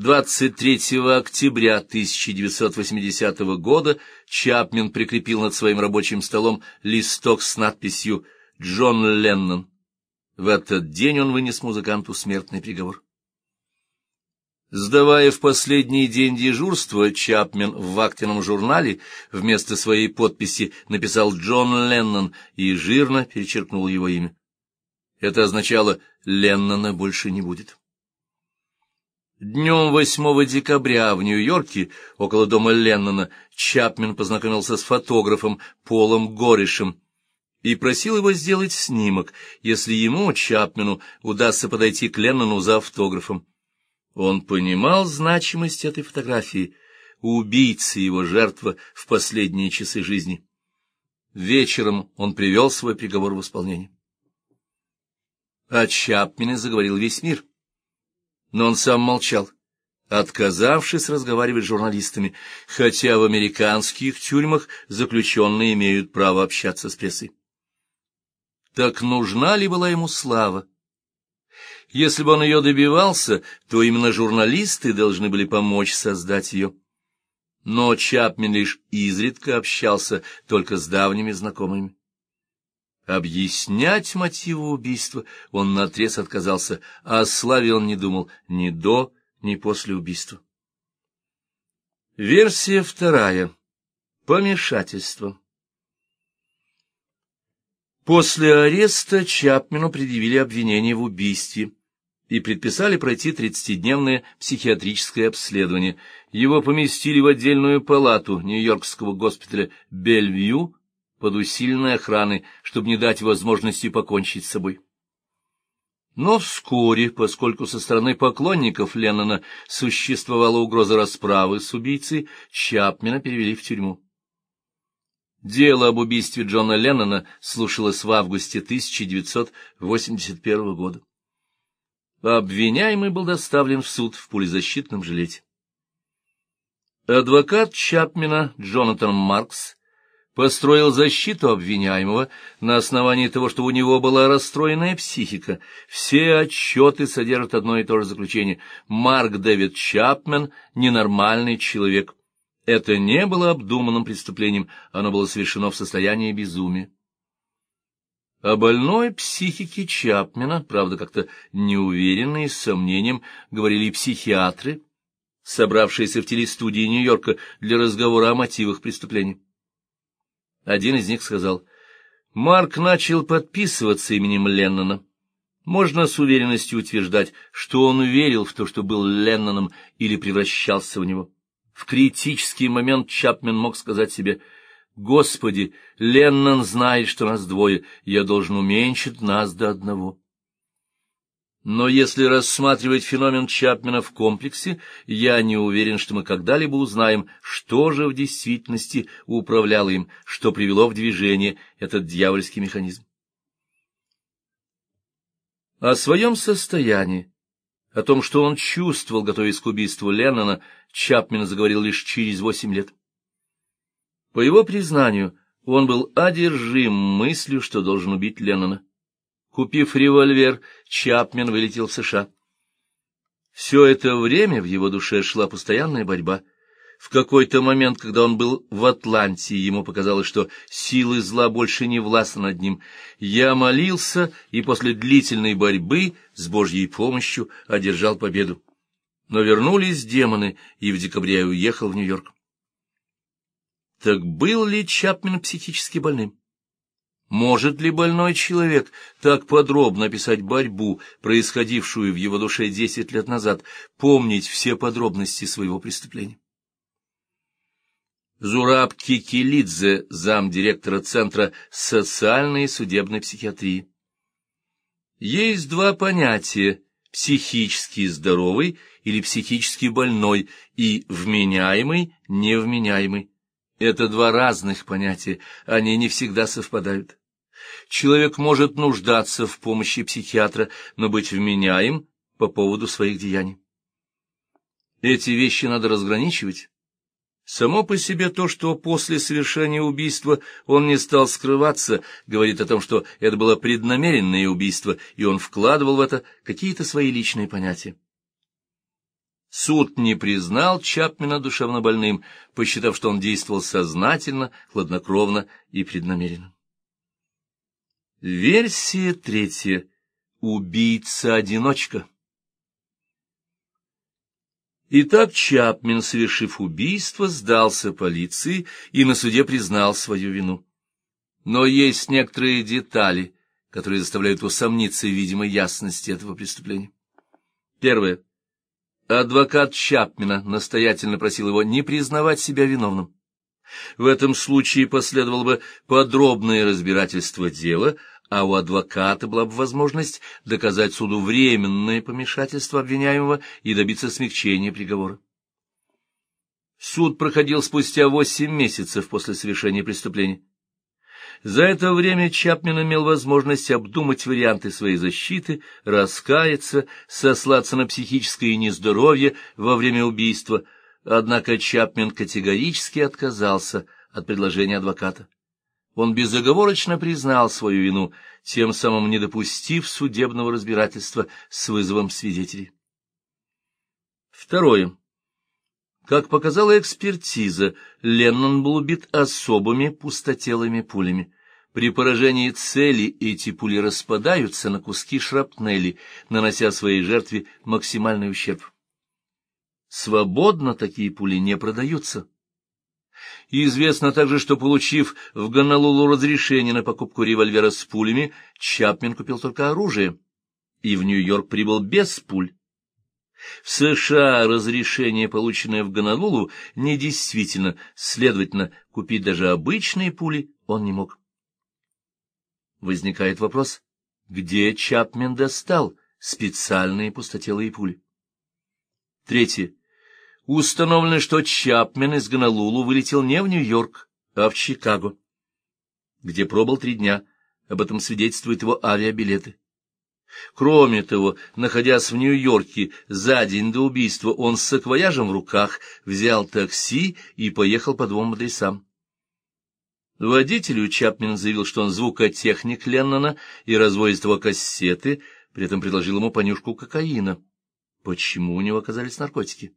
23 октября 1980 года Чапмен прикрепил над своим рабочим столом листок с надписью «Джон Леннон». В этот день он вынес музыканту смертный приговор. Сдавая в последний день дежурства, Чапмен в вахтенном журнале вместо своей подписи написал «Джон Леннон» и жирно перечеркнул его имя. Это означало «Леннона больше не будет». Днем 8 декабря в Нью-Йорке, около дома Леннона, Чапмен познакомился с фотографом Полом Горишем и просил его сделать снимок, если ему, Чапмену, удастся подойти к Леннону за автографом. Он понимал значимость этой фотографии, убийцы его жертва в последние часы жизни. Вечером он привел свой приговор в исполнение. О Чапмене заговорил весь мир но он сам молчал, отказавшись разговаривать с журналистами, хотя в американских тюрьмах заключенные имеют право общаться с прессой. Так нужна ли была ему слава? Если бы он ее добивался, то именно журналисты должны были помочь создать ее. Но Чапмен лишь изредка общался только с давними знакомыми. Объяснять мотивы убийства он наотрез отказался, а о славе он не думал ни до, ни после убийства. Версия вторая. Помешательство. После ареста Чапмену предъявили обвинение в убийстве и предписали пройти тридцатидневное психиатрическое обследование. Его поместили в отдельную палату Нью-Йоркского госпиталя Бельвью, под усиленной охраной, чтобы не дать возможности покончить с собой. Но вскоре, поскольку со стороны поклонников Леннона существовала угроза расправы с убийцей, Чапмена перевели в тюрьму. Дело об убийстве Джона Леннона слушалось в августе 1981 года. Обвиняемый был доставлен в суд в пулезащитном жилете. Адвокат Чапмена Джонатан Маркс построил защиту обвиняемого на основании того, что у него была расстроенная психика. Все отчеты содержат одно и то же заключение. Марк Дэвид Чапмен — ненормальный человек. Это не было обдуманным преступлением, оно было совершено в состоянии безумия. О больной психике Чапмена, правда, как-то неуверенно и с сомнением, говорили психиатры, собравшиеся в телестудии Нью-Йорка для разговора о мотивах преступления. Один из них сказал, «Марк начал подписываться именем Леннона. Можно с уверенностью утверждать, что он верил в то, что был Ленноном или превращался в него. В критический момент Чапмен мог сказать себе, «Господи, Леннон знает, что нас двое, я должен уменьшить нас до одного». Но если рассматривать феномен Чапмена в комплексе, я не уверен, что мы когда-либо узнаем, что же в действительности управляло им, что привело в движение этот дьявольский механизм. О своем состоянии, о том, что он чувствовал, готовясь к убийству Леннона, Чапмен заговорил лишь через восемь лет. По его признанию, он был одержим мыслью, что должен убить Леннона. Купив револьвер, Чапмен вылетел в США. Все это время в его душе шла постоянная борьба. В какой-то момент, когда он был в Атланте, ему показалось, что силы зла больше не властны над ним. Я молился и после длительной борьбы с Божьей помощью одержал победу. Но вернулись демоны, и в декабре я уехал в Нью-Йорк. Так был ли Чапмен психически больным? Может ли больной человек так подробно описать борьбу, происходившую в его душе десять лет назад, помнить все подробности своего преступления? Зураб Кикилидзе, замдиректора Центра социальной и судебной психиатрии. Есть два понятия – психически здоровый или психически больной и вменяемый, невменяемый. Это два разных понятия, они не всегда совпадают. Человек может нуждаться в помощи психиатра, но быть вменяем по поводу своих деяний. Эти вещи надо разграничивать. Само по себе то, что после совершения убийства он не стал скрываться, говорит о том, что это было преднамеренное убийство, и он вкладывал в это какие-то свои личные понятия. Суд не признал Чапмена душевно больным, посчитав, что он действовал сознательно, хладнокровно и преднамеренно. Версия третья. Убийца-одиночка. Итак, Чапмен, совершив убийство, сдался полиции и на суде признал свою вину. Но есть некоторые детали, которые заставляют усомниться в видимой ясности этого преступления. Первое. Адвокат Чапмена настоятельно просил его не признавать себя виновным. В этом случае последовало бы подробное разбирательство дела, а у адвоката была бы возможность доказать суду временное помешательство обвиняемого и добиться смягчения приговора. Суд проходил спустя восемь месяцев после совершения преступления. За это время Чапмен имел возможность обдумать варианты своей защиты, раскаяться, сослаться на психическое нездоровье во время убийства, однако Чапмен категорически отказался от предложения адвоката он безоговорочно признал свою вину, тем самым не допустив судебного разбирательства с вызовом свидетелей. Второе. Как показала экспертиза, Леннон был убит особыми пустотелыми пулями. При поражении цели эти пули распадаются на куски шрапнели, нанося своей жертве максимальный ущерб. Свободно такие пули не продаются. И известно также, что, получив в Гонолулу разрешение на покупку револьвера с пулями, Чапмен купил только оружие, и в Нью-Йорк прибыл без пуль. В США разрешение, полученное в Гонолулу, недействительно, следовательно, купить даже обычные пули он не мог. Возникает вопрос, где Чапмен достал специальные пустотелые пули? Третье. Установлено, что Чапмен из Гонолулу вылетел не в Нью-Йорк, а в Чикаго, где пробыл три дня. Об этом свидетельствуют его авиабилеты. Кроме того, находясь в Нью-Йорке за день до убийства, он с саквояжем в руках взял такси и поехал по двум адресам. Водителю Чапмен заявил, что он звукотехник Леннона и развозит его кассеты, при этом предложил ему понюшку кокаина. Почему у него оказались наркотики?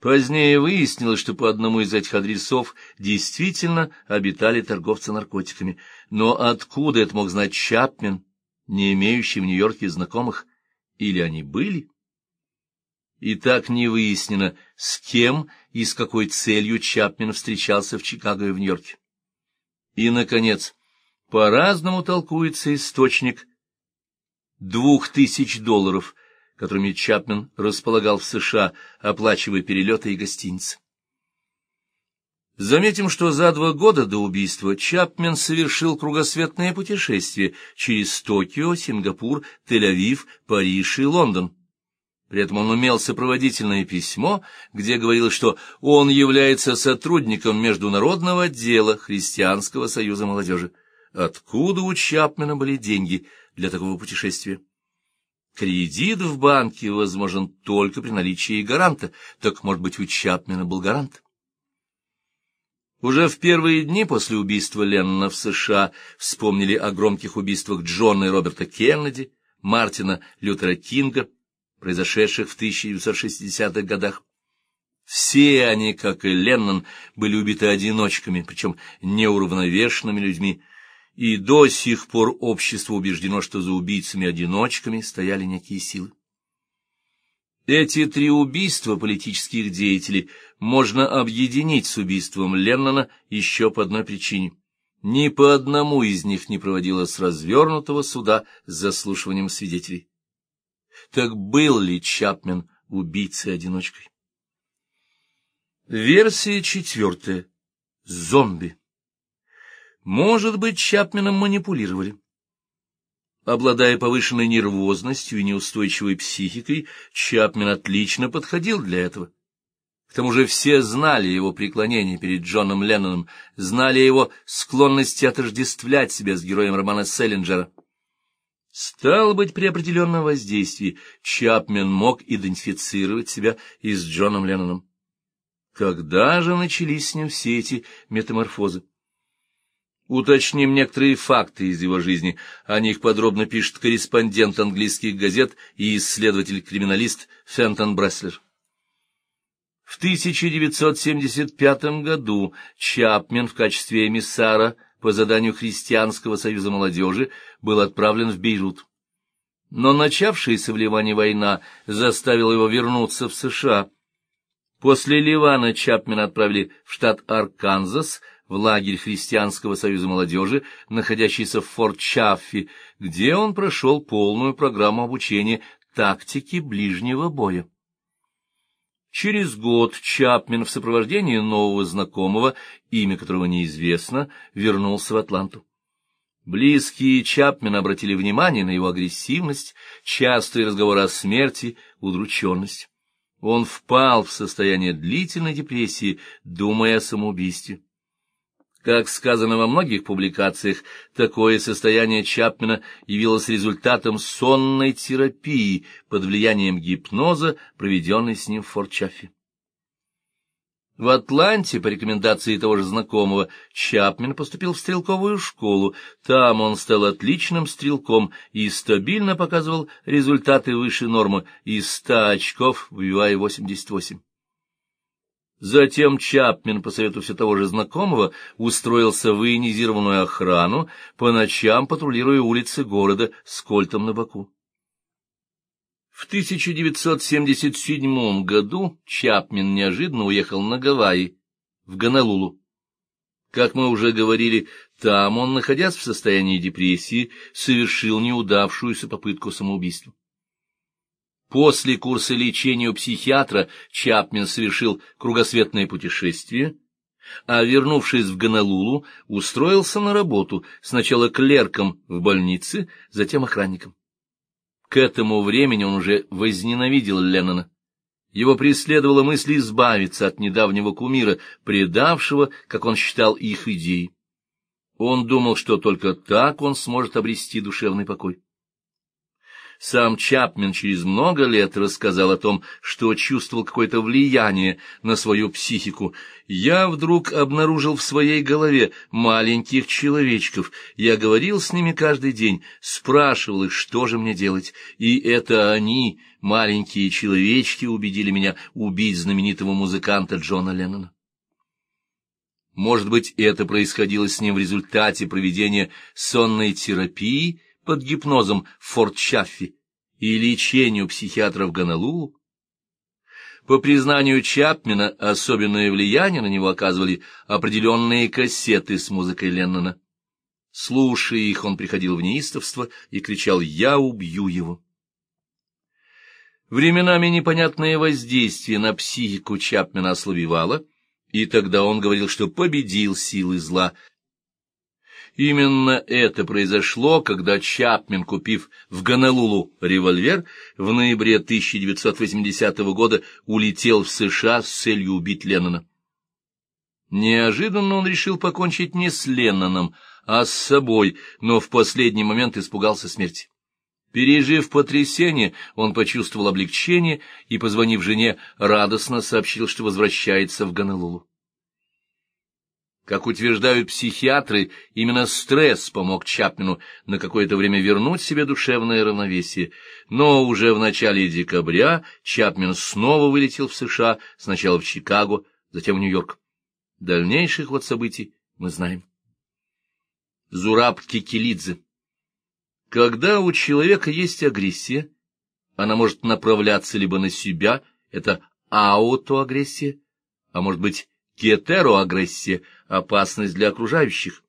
Позднее выяснилось, что по одному из этих адресов действительно обитали торговцы наркотиками. Но откуда это мог знать Чапмен, не имеющий в Нью-Йорке знакомых? Или они были? И так не выяснено, с кем и с какой целью Чапмен встречался в Чикаго и в Нью-Йорке. И, наконец, по-разному толкуется источник двух тысяч долларов — которыми Чапмен располагал в США, оплачивая перелеты и гостиницы. Заметим, что за два года до убийства Чапмен совершил кругосветное путешествие через Токио, Сингапур, Тель-Авив, Париж и Лондон. При этом он умел сопроводительное письмо, где говорилось, что он является сотрудником международного отдела Христианского союза молодежи. Откуда у Чапмена были деньги для такого путешествия? Кредит в банке возможен только при наличии гаранта, так, может быть, у Чапмена был гарант. Уже в первые дни после убийства Леннона в США вспомнили о громких убийствах Джона и Роберта Кеннеди, Мартина Лютера Кинга, произошедших в 1960-х годах. Все они, как и Леннон, были убиты одиночками, причем неуравновешенными людьми, и до сих пор общество убеждено, что за убийцами-одиночками стояли некие силы. Эти три убийства политических деятелей можно объединить с убийством Леннона еще по одной причине. Ни по одному из них не проводилось развернутого суда с заслушиванием свидетелей. Так был ли Чапмен убийцей-одиночкой? Версия четвертая. Зомби. Может быть, Чапменом манипулировали. Обладая повышенной нервозностью и неустойчивой психикой, Чапмен отлично подходил для этого. К тому же все знали его преклонение перед Джоном Ленноном, знали его склонности отождествлять себя с героем романа Селлинджера. Стало быть, при определенном воздействии Чапмен мог идентифицировать себя и с Джоном Ленноном. Когда же начались с ним все эти метаморфозы? Уточним некоторые факты из его жизни. О них подробно пишет корреспондент английских газет и исследователь-криминалист Фентон Бреслер. В 1975 году Чапмен в качестве эмиссара по заданию Христианского союза молодежи был отправлен в Бейрут. Но начавшаяся в Ливане война заставила его вернуться в США. После Ливана Чапмена отправили в штат Арканзас, в лагерь Христианского союза молодежи, находящийся в Форт Чаффи, где он прошел полную программу обучения тактики ближнего боя. Через год Чапмен в сопровождении нового знакомого, имя которого неизвестно, вернулся в Атланту. Близкие Чапмена обратили внимание на его агрессивность, частые разговоры о смерти, удрученность. Он впал в состояние длительной депрессии, думая о самоубийстве. Как сказано во многих публикациях, такое состояние Чапмена явилось результатом сонной терапии под влиянием гипноза, проведенной с ним в Форт-Чаффе. В Атланте, по рекомендации того же знакомого, Чапмен поступил в стрелковую школу. Там он стал отличным стрелком и стабильно показывал результаты выше нормы из 100 очков, выбивая 88. Затем Чапмен, по совету все того же знакомого, устроился в военизированную охрану, по ночам патрулируя улицы города с кольтом на боку. В 1977 году Чапмен неожиданно уехал на Гавайи, в Гонолулу. Как мы уже говорили, там он, находясь в состоянии депрессии, совершил неудавшуюся попытку самоубийства. После курса лечения у психиатра Чапмен совершил кругосветное путешествие, а, вернувшись в Гонолулу, устроился на работу, сначала клерком в больнице, затем охранником. К этому времени он уже возненавидел Леннона. Его преследовала мысль избавиться от недавнего кумира, предавшего, как он считал, их идеи. Он думал, что только так он сможет обрести душевный покой. Сам Чапмен через много лет рассказал о том, что чувствовал какое-то влияние на свою психику. Я вдруг обнаружил в своей голове маленьких человечков. Я говорил с ними каждый день, спрашивал их, что же мне делать. И это они, маленькие человечки, убедили меня убить знаменитого музыканта Джона Леннона. Может быть, это происходило с ним в результате проведения сонной терапии, под гипнозом в Форт Чаффи и лечению психиатра в Гонолулу. По признанию Чапмена, особенное влияние на него оказывали определенные кассеты с музыкой Леннона. Слушая их, он приходил в неистовство и кричал «Я убью его». Временами непонятное воздействие на психику Чапмена ослабевало, и тогда он говорил, что победил силы зла, Именно это произошло, когда Чапмен, купив в Гонолулу револьвер, в ноябре 1980 года улетел в США с целью убить Леннона. Неожиданно он решил покончить не с Ленноном, а с собой, но в последний момент испугался смерти. Пережив потрясение, он почувствовал облегчение и, позвонив жене, радостно сообщил, что возвращается в Гонолулу. Как утверждают психиатры, именно стресс помог Чапмену на какое-то время вернуть себе душевное равновесие. Но уже в начале декабря Чапмен снова вылетел в США, сначала в Чикаго, затем в Нью-Йорк. Дальнейших вот событий мы знаем. Зураб Кикелидзе Когда у человека есть агрессия, она может направляться либо на себя, это аутоагрессия, а может быть гетероагрессия — опасность для окружающих.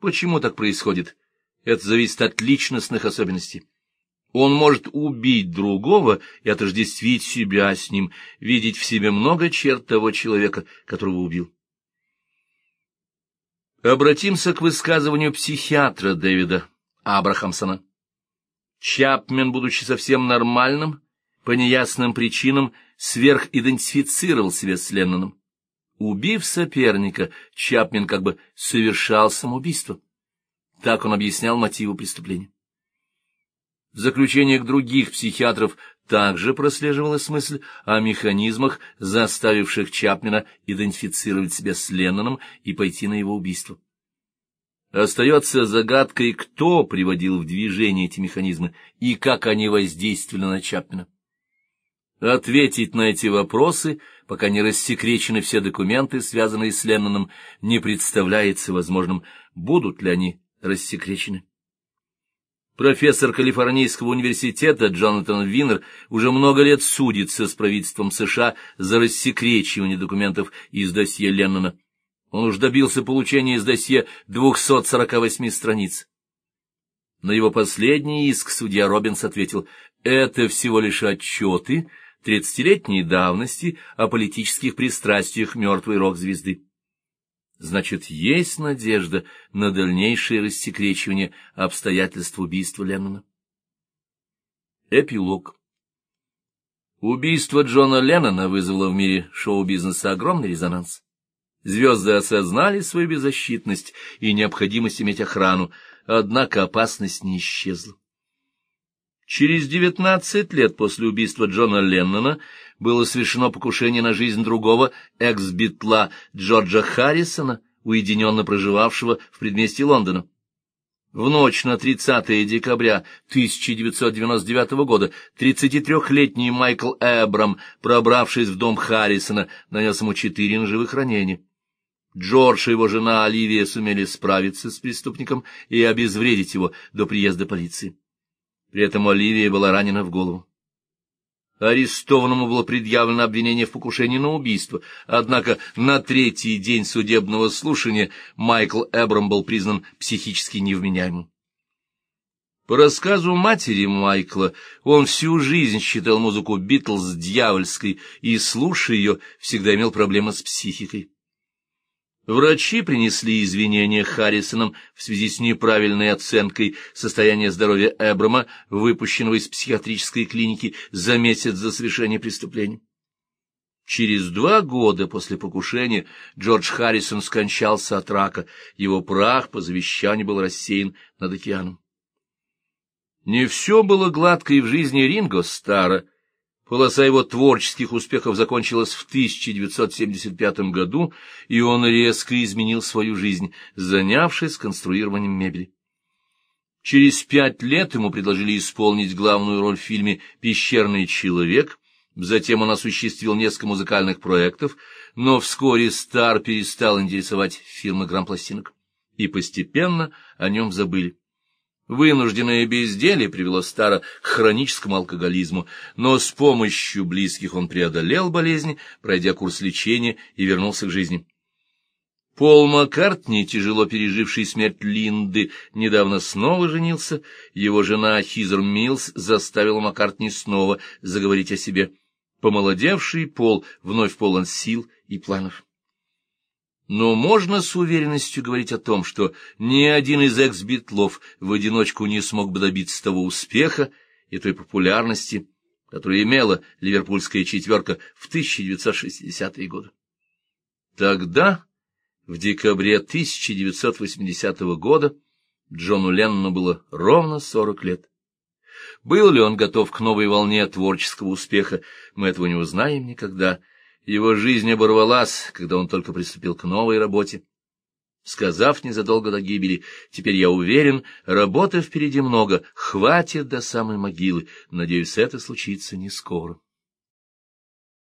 Почему так происходит? Это зависит от личностных особенностей. Он может убить другого и отождествить себя с ним, видеть в себе много черт того человека, которого убил. Обратимся к высказыванию психиатра Дэвида Абрахамсона. Чапмен, будучи совсем нормальным, по неясным причинам сверхидентифицировал себя с Ленноном. Убив соперника, Чапмен как бы совершал самоубийство. Так он объяснял мотивы преступления. В заключениях других психиатров также прослеживалась мысль о механизмах, заставивших Чапмена идентифицировать себя с Ленноном и пойти на его убийство. Остается загадкой, кто приводил в движение эти механизмы и как они воздействовали на Чапмена. Ответить на эти вопросы, пока не рассекречены все документы, связанные с Ленноном, не представляется возможным, будут ли они рассекречены. Профессор Калифорнийского университета Джонатан Виннер уже много лет судится с правительством США за рассекречивание документов из досье Леннона. Он уж добился получения из досье 248 страниц. На его последний иск судья Робинс ответил, это всего лишь отчеты тридцатилетней давности о политических пристрастиях мертвой рок-звезды. Значит, есть надежда на дальнейшее рассекречивание обстоятельств убийства Леннона. Эпилог Убийство Джона Леннона вызвало в мире шоу-бизнеса огромный резонанс. Звезды осознали свою беззащитность и необходимость иметь охрану, однако опасность не исчезла. Через девятнадцать лет после убийства Джона Леннона было совершено покушение на жизнь другого экс-битла Джорджа Харрисона, уединенно проживавшего в предместье Лондона. В ночь на 30 декабря 1999 года 33-летний Майкл Эбрам, пробравшись в дом Харрисона, нанес ему четыре ножевых ранения. Джордж и его жена Оливия сумели справиться с преступником и обезвредить его до приезда полиции. При этом Оливия была ранена в голову. Арестованному было предъявлено обвинение в покушении на убийство, однако на третий день судебного слушания Майкл Эбрам был признан психически невменяемым. По рассказу матери Майкла, он всю жизнь считал музыку Битлз дьявольской и, слушая ее, всегда имел проблемы с психикой. Врачи принесли извинения Харрисонам в связи с неправильной оценкой состояния здоровья Эбрама, выпущенного из психиатрической клиники за месяц до совершения преступления. Через два года после покушения Джордж Харрисон скончался от рака, его прах по завещанию был рассеян над океаном. Не все было гладко и в жизни Ринго Стара, Полоса его творческих успехов закончилась в 1975 году, и он резко изменил свою жизнь, занявшись конструированием мебели. Через пять лет ему предложили исполнить главную роль в фильме «Пещерный человек», затем он осуществил несколько музыкальных проектов, но вскоре Стар перестал интересовать фирмы грампластинок, и постепенно о нем забыли. Вынужденное безделье привело Стара к хроническому алкоголизму, но с помощью близких он преодолел болезнь, пройдя курс лечения и вернулся к жизни. Пол Маккартни, тяжело переживший смерть Линды, недавно снова женился. Его жена Хизер Милс заставила Маккартни снова заговорить о себе. Помолодевший Пол вновь полон сил и планов. Но можно с уверенностью говорить о том, что ни один из экс-битлов в одиночку не смог бы добиться того успеха и той популярности, которую имела ливерпульская четверка в 1960-е годы. Тогда, в декабре 1980 года, Джону Леннону было ровно 40 лет. Был ли он готов к новой волне творческого успеха, мы этого не узнаем никогда, его жизнь оборвалась, когда он только приступил к новой работе. Сказав незадолго до гибели, «Теперь я уверен, работы впереди много, хватит до самой могилы. Надеюсь, это случится не скоро».